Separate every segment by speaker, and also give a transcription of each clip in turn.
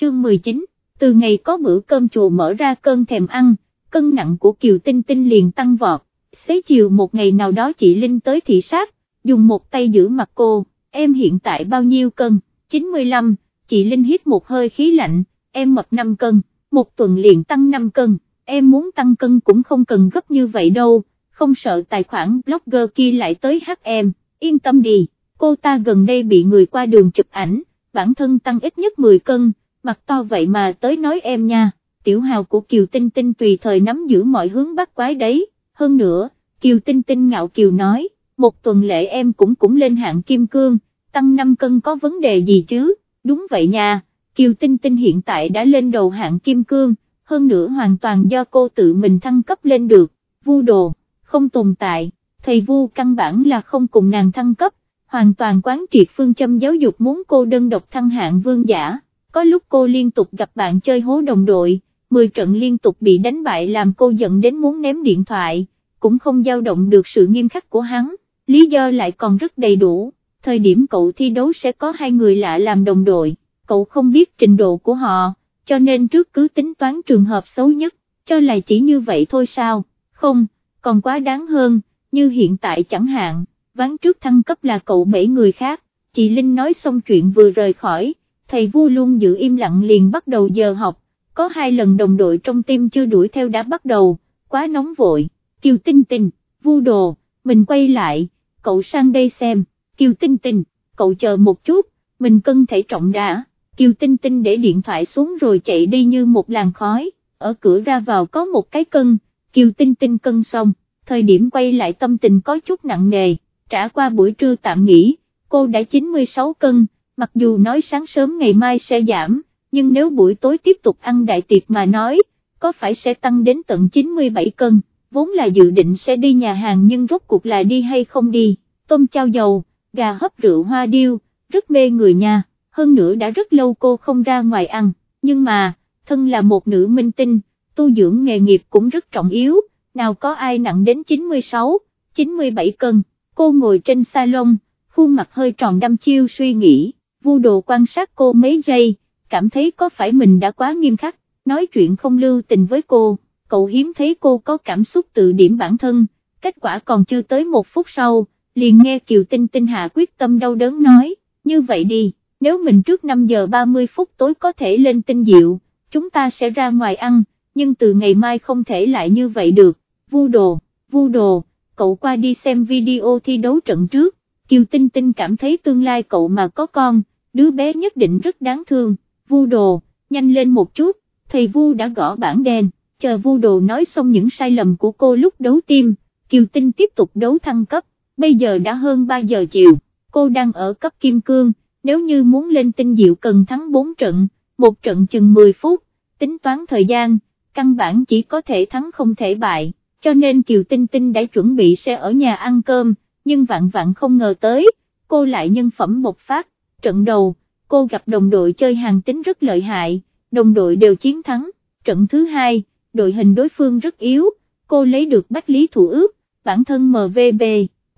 Speaker 1: chương 19, từ ngày có bữa cơm chùa mở ra cơn thèm ăn, cân nặng của Kiều Tinh Tinh liền tăng vọt, xế chiều một ngày nào đó chị Linh tới thị sát, dùng một tay giữ mặt cô, em hiện tại bao nhiêu cân, 95, chị Linh hít một hơi khí lạnh, em mập 5 cân, một tuần liền tăng 5 cân, em muốn tăng cân cũng không cần gấp như vậy đâu, không sợ tài khoản blogger kia lại tới hát em, yên tâm đi, cô ta gần đây bị người qua đường chụp ảnh, bản thân tăng ít nhất 10 cân, mặt to vậy mà tới nói em nha, tiểu hào của Kiều Tinh Tinh tùy thời nắm giữ mọi hướng bắt quái đấy, hơn nữa, Kiều Tinh Tinh ngạo Kiều nói, một tuần lễ em cũng cũng lên hạng kim cương, tăng 5 cân có vấn đề gì chứ, đúng vậy nha, Kiều Tinh Tinh hiện tại đã lên đầu hạng kim cương, hơn nữa hoàn toàn do cô tự mình thăng cấp lên được, vu đồ, không tồn tại, thầy vu căn bản là không cùng nàng thăng cấp, hoàn toàn quán triệt phương châm giáo dục muốn cô đơn độc thăng hạng vương giả, có lúc cô liên tục gặp bạn chơi hố đồng đội, 10 trận liên tục bị đánh bại làm cô giận đến muốn ném điện thoại, cũng không dao động được sự nghiêm khắc của hắn, lý do lại còn rất đầy đủ, thời điểm cậu thi đấu sẽ có hai người lạ làm đồng đội, cậu không biết trình độ của họ, cho nên trước cứ tính toán trường hợp xấu nhất, cho là chỉ như vậy thôi sao, không, còn quá đáng hơn, như hiện tại chẳng hạn, ván trước thăng cấp là cậu bảy người khác, chị Linh nói xong chuyện vừa rời khỏi, thầy Vu luôn giữ im lặng liền bắt đầu giờ học, có hai lần đồng đội trong tim chưa đuổi theo đã bắt đầu, quá nóng vội, Kiều Tinh Tinh, Vu Đồ, mình quay lại, cậu sang đây xem, Kiều Tinh Tinh, cậu chờ một chút, mình cân thể trọng đã, Kiều Tinh Tinh để điện thoại xuống rồi chạy đi như một làn khói, ở cửa ra vào có một cái cân, Kiều Tinh Tinh cân xong, thời điểm quay lại tâm tình có chút nặng nề, trả qua buổi trưa tạm nghỉ, cô đã 96 cân, mặc dù nói sáng sớm ngày mai sẽ giảm, nhưng nếu buổi tối tiếp tục ăn đại tiệc mà nói, có phải sẽ tăng đến tận 97 cân, vốn là dự định sẽ đi nhà hàng nhưng rốt cuộc là đi hay không đi, tôm chao dầu, gà hấp rượu hoa điêu, rất mê người nha, hơn nữa đã rất lâu cô không ra ngoài ăn, nhưng mà, thân là một nữ minh tinh, tu dưỡng nghề nghiệp cũng rất trọng yếu, nào có ai nặng đến 96, 97 cân, cô ngồi trên salon, khuôn mặt hơi tròn đăm chiêu suy nghĩ, vu đồ quan sát cô mấy giây, cảm thấy có phải mình đã quá nghiêm khắc, nói chuyện không lưu tình với cô, cậu hiếm thấy cô có cảm xúc tự điểm bản thân, kết quả còn chưa tới một phút sau, liền nghe Kiều Tinh Tinh hạ quyết tâm đau đớn nói, như vậy đi, nếu mình trước 5 giờ 30 phút tối có thể lên tinh diệu, chúng ta sẽ ra ngoài ăn, nhưng từ ngày mai không thể lại như vậy được, vu đồ, vu đồ, cậu qua đi xem video thi đấu trận trước, Kiều Tinh Tinh cảm thấy tương lai cậu mà có con, đứa bé nhất định rất đáng thương, vu đồ, nhanh lên một chút, thầy vu đã gõ bảng đen, chờ vu đồ nói xong những sai lầm của cô lúc đấu tim, Kiều Tinh tiếp tục đấu thăng cấp, bây giờ đã hơn 3 giờ chiều, cô đang ở cấp kim cương, nếu như muốn lên tinh diệu cần thắng 4 trận, một trận chừng 10 phút, tính toán thời gian, căn bản chỉ có thể thắng không thể bại, cho nên Kiều Tinh Tinh đã chuẩn bị sẽ ở nhà ăn cơm, nhưng vạn vạn không ngờ tới, cô lại nhân phẩm bộc phát, trận đầu, cô gặp đồng đội chơi hàng tính rất lợi hại, đồng đội đều chiến thắng, trận thứ hai, đội hình đối phương rất yếu, cô lấy được bách lý thủ ước, bản thân MVB,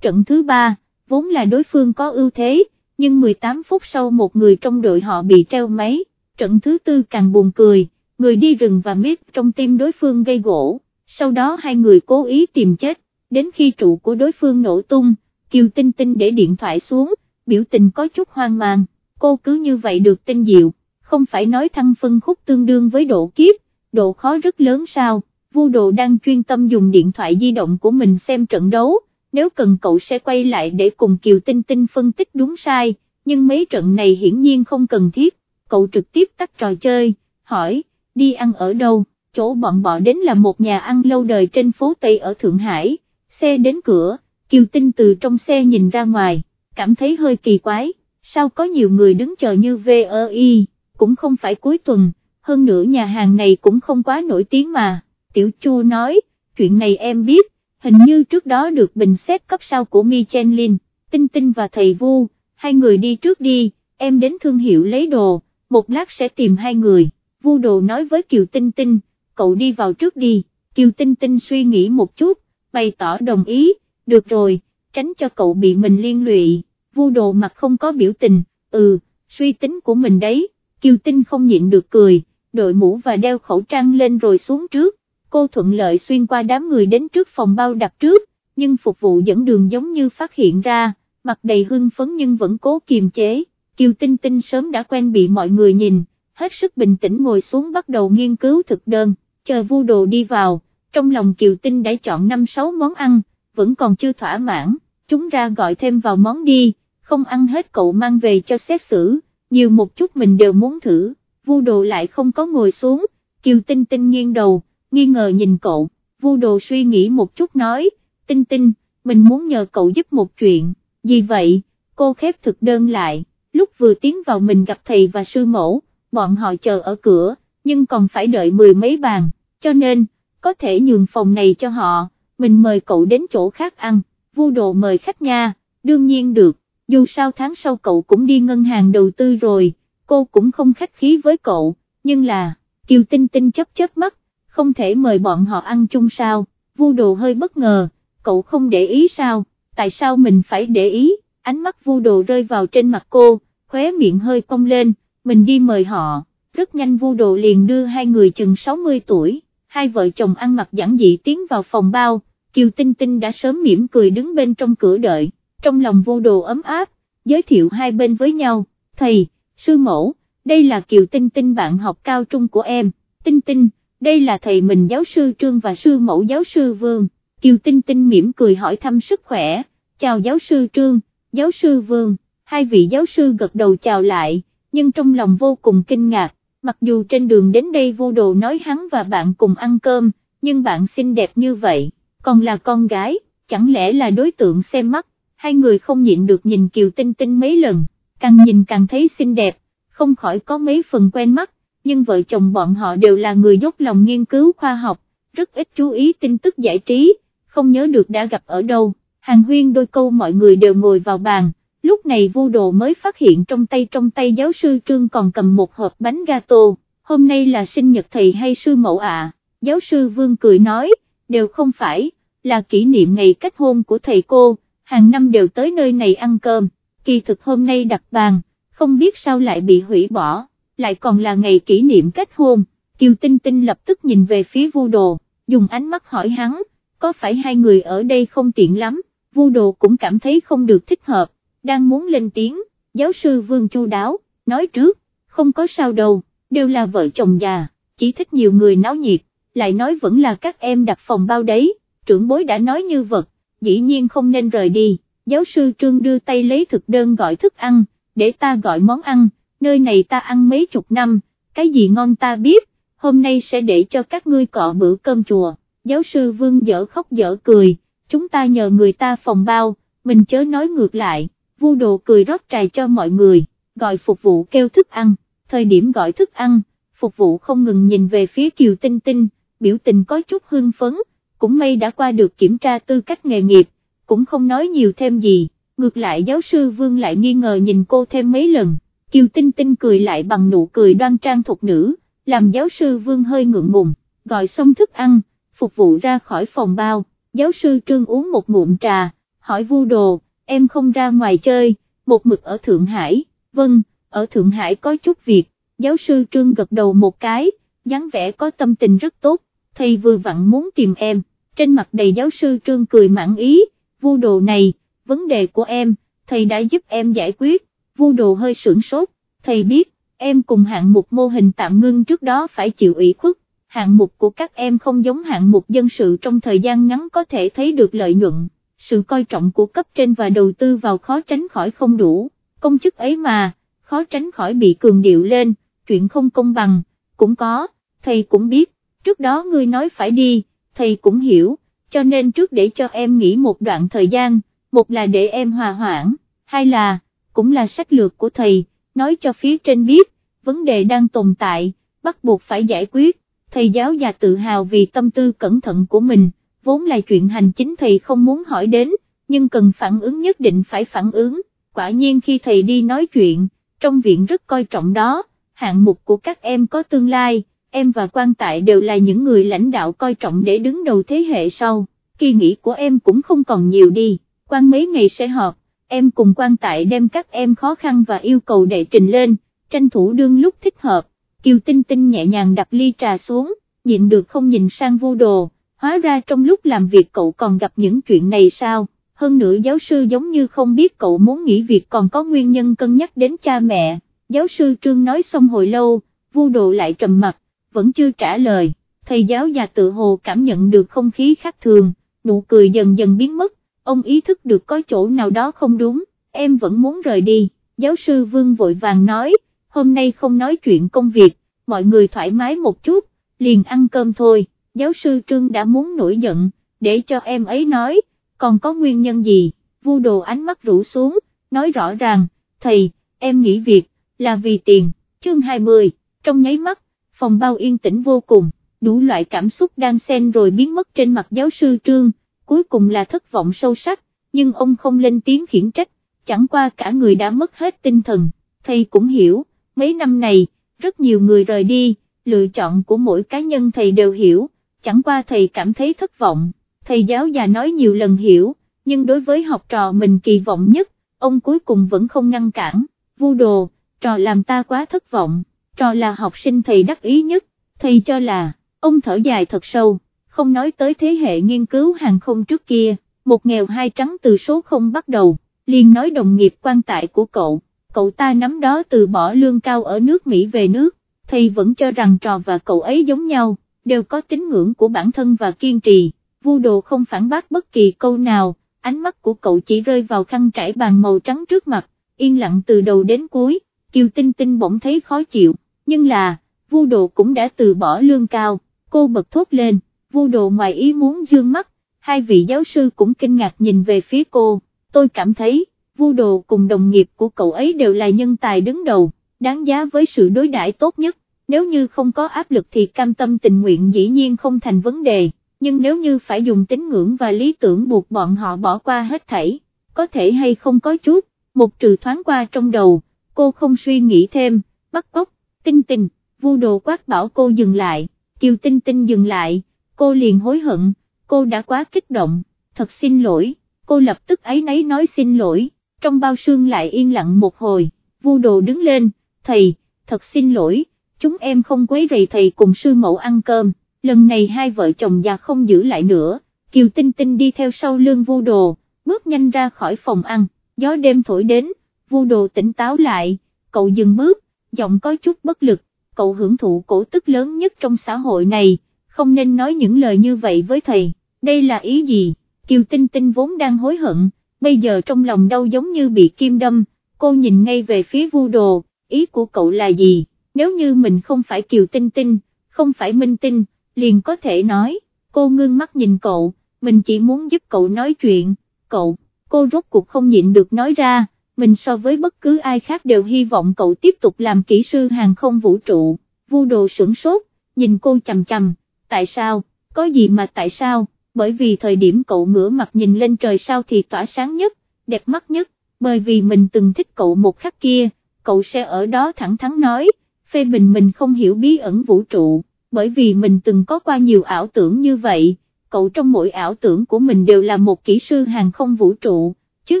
Speaker 1: trận thứ ba, vốn là đối phương có ưu thế, nhưng 18 phút sau một người trong đội họ bị treo máy, trận thứ tư càng buồn cười, người đi rừng và mít trong tim đối phương gây gỗ, sau đó hai người cố ý tìm chết, đến khi trụ của đối phương nổ tung, Kiều Tinh Tinh để điện thoại xuống, biểu tình có chút hoang mang, cô cứ như vậy được tinh diệu, không phải nói thăng phân khúc tương đương với độ kiếp, độ khó rất lớn sao, vu đồ đang chuyên tâm dùng điện thoại di động của mình xem trận đấu, nếu cần cậu sẽ quay lại để cùng Kiều Tinh Tinh phân tích đúng sai, nhưng mấy trận này hiển nhiên không cần thiết, cậu trực tiếp tắt trò chơi, hỏi, đi ăn ở đâu, chỗ bọn bọ đến là một nhà ăn lâu đời trên phố Tây ở Thượng Hải, xe đến cửa, Kiều Tinh từ trong xe nhìn ra ngoài, cảm thấy hơi kỳ quái, sao có nhiều người đứng chờ như VOI, cũng không phải cuối tuần, hơn nữa nhà hàng này cũng không quá nổi tiếng mà, Tiểu Chu nói, chuyện này em biết, hình như trước đó được bình xét cấp sau của Michelin, Tinh Tinh và thầy Vu, hai người đi trước đi, em đến thương hiệu lấy đồ, một lát sẽ tìm hai người, Vu Đồ nói với Kiều Tinh Tinh, cậu đi vào trước đi, Kiều Tinh Tinh suy nghĩ một chút, bày tỏ đồng ý, được rồi, tránh cho cậu bị mình liên lụy, Vu Đồ mặt không có biểu tình, ừ, suy tính của mình đấy, Kiều Tinh không nhịn được cười, đội mũ và đeo khẩu trang lên rồi xuống trước, cô thuận lợi xuyên qua đám người đến trước phòng bao đặt trước, nhưng phục vụ dẫn đường giống như phát hiện ra, mặt đầy hưng phấn nhưng vẫn cố kiềm chế, Kiều Tinh Tinh sớm đã quen bị mọi người nhìn, hết sức bình tĩnh ngồi xuống bắt đầu nghiên cứu thực đơn, chờ vu đồ đi vào, trong lòng Kiều Tinh đã chọn 5-6 món ăn, vẫn còn chưa thỏa mãn, chúng ra gọi thêm vào món đi, không ăn hết cậu mang về cho xét xử, nhiều một chút mình đều muốn thử, vu đồ lại không có ngồi xuống, Kiều Tinh Tinh nghiêng đầu, nghi ngờ nhìn cậu, vu đồ suy nghĩ một chút nói, Tinh Tinh, mình muốn nhờ cậu giúp một chuyện, Vì vậy, cô khép thực đơn lại, lúc vừa tiến vào mình gặp thầy và sư mẫu, bọn họ chờ ở cửa, nhưng còn phải đợi mười mấy bàn, cho nên, có thể nhường phòng này cho họ, mình mời cậu đến chỗ khác ăn, vu đồ mời khách nha, đương nhiên được, dù sao tháng sau cậu cũng đi ngân hàng đầu tư rồi, cô cũng không khách khí với cậu, nhưng là, Kiều Tinh Tinh chấp chớp mắt, không thể mời bọn họ ăn chung sao, vu đồ hơi bất ngờ, cậu không để ý sao, tại sao mình phải để ý, ánh mắt vu đồ rơi vào trên mặt cô, khóe miệng hơi cong lên, mình đi mời họ, rất nhanh vu đồ liền đưa hai người chừng 60 tuổi, hai vợ chồng ăn mặc giản dị tiến vào phòng bao, Kiều Tinh Tinh đã sớm mỉm cười đứng bên trong cửa đợi, trong lòng vô đồ ấm áp, giới thiệu hai bên với nhau, thầy, sư mẫu, đây là Kiều Tinh Tinh bạn học cao trung của em, Tinh Tinh, đây là thầy mình giáo sư Trương và sư mẫu giáo sư Vương, Kiều Tinh Tinh mỉm cười hỏi thăm sức khỏe, chào giáo sư Trương, giáo sư Vương, hai vị giáo sư gật đầu chào lại, nhưng trong lòng vô cùng kinh ngạc, mặc dù trên đường đến đây vô đồ nói hắn và bạn cùng ăn cơm, nhưng bạn xinh đẹp như vậy, còn là con gái, chẳng lẽ là đối tượng xem mắt, hai người không nhịn được nhìn Kiều Tinh Tinh mấy lần, càng nhìn càng thấy xinh đẹp, không khỏi có mấy phần quen mắt, nhưng vợ chồng bọn họ đều là người dốc lòng nghiên cứu khoa học, rất ít chú ý tin tức giải trí, không nhớ được đã gặp ở đâu, hàng huyên đôi câu mọi người đều ngồi vào bàn lúc này vô đồ mới phát hiện trong tay trong tay giáo sư Trương còn cầm một hộp bánh gato, hôm nay là sinh nhật thầy hay sư mẫu à, giáo sư Vương cười nói, đều không phải, là kỷ niệm ngày kết hôn của thầy cô, hàng năm đều tới nơi này ăn cơm, kỳ thực hôm nay đặt bàn, không biết sao lại bị hủy bỏ, lại còn là ngày kỷ niệm kết hôn, Kiều Tinh Tinh lập tức nhìn về phía vu đồ, dùng ánh mắt hỏi hắn, có phải hai người ở đây không tiện lắm, vu đồ cũng cảm thấy không được thích hợp đang muốn lên tiếng, giáo sư Vương Chu Đáo, nói trước, không có sao đâu, đều là vợ chồng già, chỉ thích nhiều người náo nhiệt, lại nói vẫn là các em đặt phòng bao đấy, trưởng bối đã nói như vật, dĩ nhiên không nên rời đi, giáo sư Trương đưa tay lấy thực đơn gọi thức ăn, để ta gọi món ăn, nơi này ta ăn mấy chục năm, cái gì ngon ta biết, hôm nay sẽ để cho các ngươi cọ bữa cơm chùa, giáo sư Vương dở khóc dở cười, chúng ta nhờ người ta phòng bao, mình chớ nói ngược lại vu đồ cười rót trà cho mọi người, gọi phục vụ kêu thức ăn, thời điểm gọi thức ăn, phục vụ không ngừng nhìn về phía Kiều Tinh Tinh, biểu tình có chút hưng phấn, cũng may đã qua được kiểm tra tư cách nghề nghiệp, cũng không nói nhiều thêm gì, ngược lại giáo sư Vương lại nghi ngờ nhìn cô thêm mấy lần, Kiều Tinh Tinh cười lại bằng nụ cười đoan trang thục nữ, làm giáo sư Vương hơi ngượng ngùng, gọi xong thức ăn, phục vụ ra khỏi phòng bao, giáo sư Trương uống một ngụm trà, hỏi vu đồ, em không ra ngoài chơi, một mực ở Thượng Hải, vâng, ở Thượng Hải có chút việc, giáo sư Trương gật đầu một cái, dáng vẻ có tâm tình rất tốt, thầy vừa vặn muốn tìm em, trên mặt đầy giáo sư Trương cười mãn ý, vu đồ này, vấn đề của em, thầy đã giúp em giải quyết, vu đồ hơi sửng sốt, thầy biết, em cùng hạng mục mô hình tạm ngưng trước đó phải chịu ủy khuất, hạng mục của các em không giống hạng mục dân sự trong thời gian ngắn có thể thấy được lợi nhuận. Sự coi trọng của cấp trên và đầu tư vào khó tránh khỏi không đủ, công chức ấy mà, khó tránh khỏi bị cường điệu lên, chuyện không công bằng, cũng có, thầy cũng biết, trước đó ngươi nói phải đi, thầy cũng hiểu, cho nên trước để cho em nghỉ một đoạn thời gian, một là để em hòa hoãn, hai là, cũng là sách lược của thầy, nói cho phía trên biết, vấn đề đang tồn tại, bắt buộc phải giải quyết, thầy giáo già tự hào vì tâm tư cẩn thận của mình vốn là chuyện hành chính thầy không muốn hỏi đến, nhưng cần phản ứng nhất định phải phản ứng, quả nhiên khi thầy đi nói chuyện, trong viện rất coi trọng đó, hạng mục của các em có tương lai, em và quan tại đều là những người lãnh đạo coi trọng để đứng đầu thế hệ sau, kỳ nghỉ của em cũng không còn nhiều đi, quan mấy ngày sẽ họp, em cùng quan tại đem các em khó khăn và yêu cầu đệ trình lên, tranh thủ đương lúc thích hợp, Kiều Tinh Tinh nhẹ nhàng đặt ly trà xuống, nhịn được không nhìn sang vu đồ, hóa ra trong lúc làm việc cậu còn gặp những chuyện này sao, hơn nữa giáo sư giống như không biết cậu muốn nghỉ việc còn có nguyên nhân cân nhắc đến cha mẹ, giáo sư Trương nói xong hồi lâu, vu đồ lại trầm mặt, vẫn chưa trả lời, thầy giáo già tự hồ cảm nhận được không khí khác thường, nụ cười dần dần biến mất, ông ý thức được có chỗ nào đó không đúng, em vẫn muốn rời đi, giáo sư Vương vội vàng nói, hôm nay không nói chuyện công việc, mọi người thoải mái một chút, liền ăn cơm thôi, giáo sư Trương đã muốn nổi giận, để cho em ấy nói, còn có nguyên nhân gì, vu đồ ánh mắt rũ xuống, nói rõ ràng, thầy, em nghỉ việc, là vì tiền, chương 20, trong nháy mắt, phòng bao yên tĩnh vô cùng, đủ loại cảm xúc đang xen rồi biến mất trên mặt giáo sư Trương, cuối cùng là thất vọng sâu sắc, nhưng ông không lên tiếng khiển trách, chẳng qua cả người đã mất hết tinh thần, thầy cũng hiểu, mấy năm này, rất nhiều người rời đi, lựa chọn của mỗi cá nhân thầy đều hiểu, chẳng qua thầy cảm thấy thất vọng, thầy giáo già nói nhiều lần hiểu, nhưng đối với học trò mình kỳ vọng nhất, ông cuối cùng vẫn không ngăn cản, vu đồ, trò làm ta quá thất vọng, trò là học sinh thầy đắc ý nhất, thầy cho là, ông thở dài thật sâu, không nói tới thế hệ nghiên cứu hàng không trước kia, một nghèo hai trắng từ số không bắt đầu, liền nói đồng nghiệp quan tại của cậu, cậu ta nắm đó từ bỏ lương cao ở nước Mỹ về nước, thầy vẫn cho rằng trò và cậu ấy giống nhau, đều có tín ngưỡng của bản thân và kiên trì, vu đồ không phản bác bất kỳ câu nào, ánh mắt của cậu chỉ rơi vào khăn trải bàn màu trắng trước mặt, yên lặng từ đầu đến cuối, Kiều Tinh Tinh bỗng thấy khó chịu, nhưng là, vu đồ cũng đã từ bỏ lương cao, cô bật thốt lên, vu đồ ngoài ý muốn dương mắt, hai vị giáo sư cũng kinh ngạc nhìn về phía cô, tôi cảm thấy, vu đồ cùng đồng nghiệp của cậu ấy đều là nhân tài đứng đầu, đáng giá với sự đối đãi tốt nhất, nếu như không có áp lực thì cam tâm tình nguyện dĩ nhiên không thành vấn đề, nhưng nếu như phải dùng tín ngưỡng và lý tưởng buộc bọn họ bỏ qua hết thảy, có thể hay không có chút, một trừ thoáng qua trong đầu, cô không suy nghĩ thêm, bắt cóc, tinh tinh, vu đồ quát bảo cô dừng lại, kiều tinh tinh dừng lại, cô liền hối hận, cô đã quá kích động, thật xin lỗi, cô lập tức ấy nấy nói xin lỗi, trong bao sương lại yên lặng một hồi, vu đồ đứng lên, thầy, thật xin lỗi, chúng em không quấy rầy thầy cùng sư mẫu ăn cơm, lần này hai vợ chồng già không giữ lại nữa, Kiều Tinh Tinh đi theo sau lưng vu đồ, bước nhanh ra khỏi phòng ăn, gió đêm thổi đến, vu đồ tỉnh táo lại, cậu dừng bước, giọng có chút bất lực, cậu hưởng thụ cổ tức lớn nhất trong xã hội này, không nên nói những lời như vậy với thầy, đây là ý gì, Kiều Tinh Tinh vốn đang hối hận, bây giờ trong lòng đau giống như bị kim đâm, cô nhìn ngay về phía vu đồ, ý của cậu là gì, nếu như mình không phải Kiều Tinh Tinh, không phải Minh Tinh, liền có thể nói, cô ngưng mắt nhìn cậu, mình chỉ muốn giúp cậu nói chuyện, cậu, cô rốt cuộc không nhịn được nói ra, mình so với bất cứ ai khác đều hy vọng cậu tiếp tục làm kỹ sư hàng không vũ trụ, vu đồ sửng sốt, nhìn cô chầm chầm, tại sao, có gì mà tại sao, bởi vì thời điểm cậu ngửa mặt nhìn lên trời sao thì tỏa sáng nhất, đẹp mắt nhất, bởi vì mình từng thích cậu một khắc kia, cậu sẽ ở đó thẳng thắn nói, phê bình mình không hiểu bí ẩn vũ trụ, bởi vì mình từng có qua nhiều ảo tưởng như vậy, cậu trong mỗi ảo tưởng của mình đều là một kỹ sư hàng không vũ trụ, chứ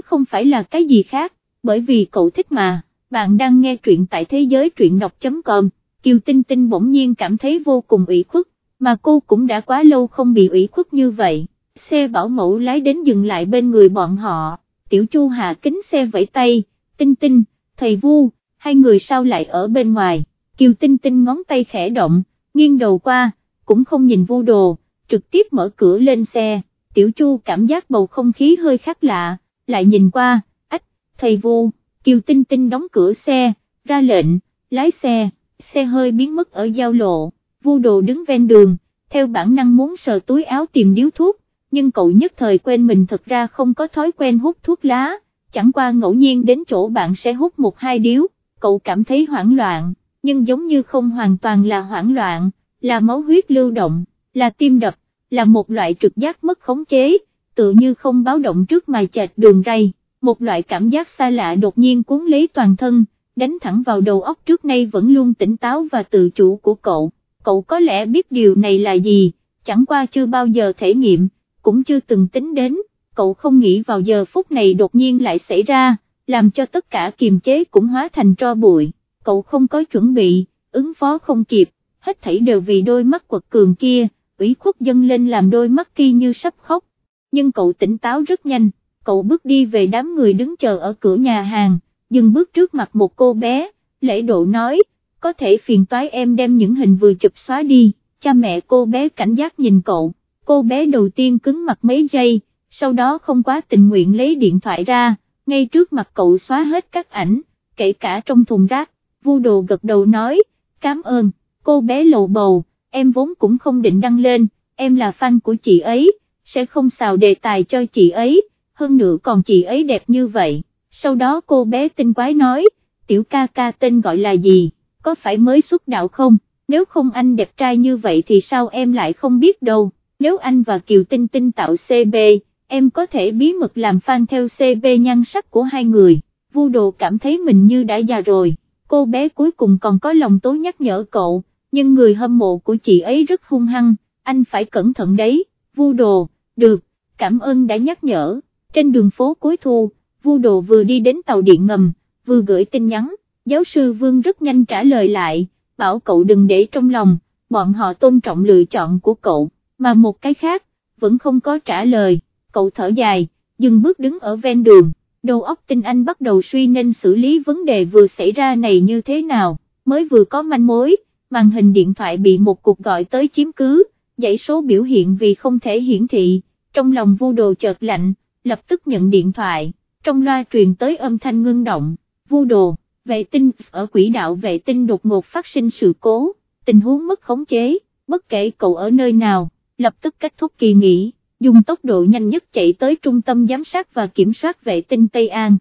Speaker 1: không phải là cái gì khác, bởi vì cậu thích mà, bạn đang nghe truyện tại thế giới truyện đọc.com, Kiều Tinh Tinh bỗng nhiên cảm thấy vô cùng ủy khuất, mà cô cũng đã quá lâu không bị ủy khuất như vậy, xe bảo mẫu lái đến dừng lại bên người bọn họ, tiểu chu hạ kính xe vẫy tay, Tinh Tinh, thầy Vu, hai người sao lại ở bên ngoài, Kiều Tinh Tinh ngón tay khẽ động, nghiêng đầu qua, cũng không nhìn Vu đồ, trực tiếp mở cửa lên xe, tiểu chu cảm giác bầu không khí hơi khác lạ, lại nhìn qua, thầy vô, Kiều Tinh Tinh đóng cửa xe, ra lệnh, lái xe, xe hơi biến mất ở giao lộ. Vô đồ đứng ven đường, theo bản năng muốn sờ túi áo tìm điếu thuốc, nhưng cậu nhất thời quên mình thật ra không có thói quen hút thuốc lá, chẳng qua ngẫu nhiên đến chỗ bạn sẽ hút một hai điếu, cậu cảm thấy hoảng loạn, nhưng giống như không hoàn toàn là hoảng loạn, là máu huyết lưu động, là tim đập, là một loại trực giác mất khống chế, tự như không báo động trước mài chạch đường ray, một loại cảm giác xa lạ đột nhiên cuốn lấy toàn thân, đánh thẳng vào đầu óc trước nay vẫn luôn tỉnh táo và tự chủ của cậu. Cậu có lẽ biết điều này là gì, chẳng qua chưa bao giờ thể nghiệm, cũng chưa từng tính đến, cậu không nghĩ vào giờ phút này đột nhiên lại xảy ra, làm cho tất cả kiềm chế cũng hóa thành tro bụi, cậu không có chuẩn bị, ứng phó không kịp, hết thảy đều vì đôi mắt quật cường kia, ủy khuất dâng lên làm đôi mắt kia như sắp khóc, nhưng cậu tỉnh táo rất nhanh, cậu bước đi về đám người đứng chờ ở cửa nhà hàng, dừng bước trước mặt một cô bé, lễ độ nói, có thể phiền toái em đem những hình vừa chụp xóa đi, cha mẹ cô bé cảnh giác nhìn cậu, cô bé đầu tiên cứng mặt mấy giây, sau đó không quá tình nguyện lấy điện thoại ra, ngay trước mặt cậu xóa hết các ảnh, kể cả trong thùng rác, vu đồ gật đầu nói, cảm ơn, cô bé lầu bầu, em vốn cũng không định đăng lên, em là fan của chị ấy, sẽ không xào đề tài cho chị ấy, hơn nữa còn chị ấy đẹp như vậy, sau đó cô bé tinh quái nói, tiểu ca ca tên gọi là gì, có phải mới xuất đạo không, nếu không anh đẹp trai như vậy thì sao em lại không biết đâu, nếu anh và Kiều Tinh Tinh tạo CB, em có thể bí mật làm fan theo CB nhan sắc của hai người, vu đồ cảm thấy mình như đã già rồi, cô bé cuối cùng còn có lòng tố nhắc nhở cậu, nhưng người hâm mộ của chị ấy rất hung hăng, anh phải cẩn thận đấy, vu đồ, được, cảm ơn đã nhắc nhở, trên đường phố cuối thu, vu đồ vừa đi đến tàu điện ngầm, vừa gửi tin nhắn, giáo sư Vương rất nhanh trả lời lại, bảo cậu đừng để trong lòng, bọn họ tôn trọng lựa chọn của cậu, mà một cái khác, vẫn không có trả lời, cậu thở dài, dừng bước đứng ở ven đường, đầu óc tinh anh bắt đầu suy nên xử lý vấn đề vừa xảy ra này như thế nào, mới vừa có manh mối, màn hình điện thoại bị một cuộc gọi tới chiếm cứ, dãy số biểu hiện vì không thể hiển thị, trong lòng vu đồ chợt lạnh, lập tức nhận điện thoại, trong loa truyền tới âm thanh ngưng động, vu đồ, vệ tinh ở quỹ đạo vệ tinh đột ngột phát sinh sự cố, tình huống mất khống chế, bất kể cậu ở nơi nào, lập tức kết thúc kỳ nghỉ, dùng tốc độ nhanh nhất chạy tới trung tâm giám sát và kiểm soát vệ tinh Tây An.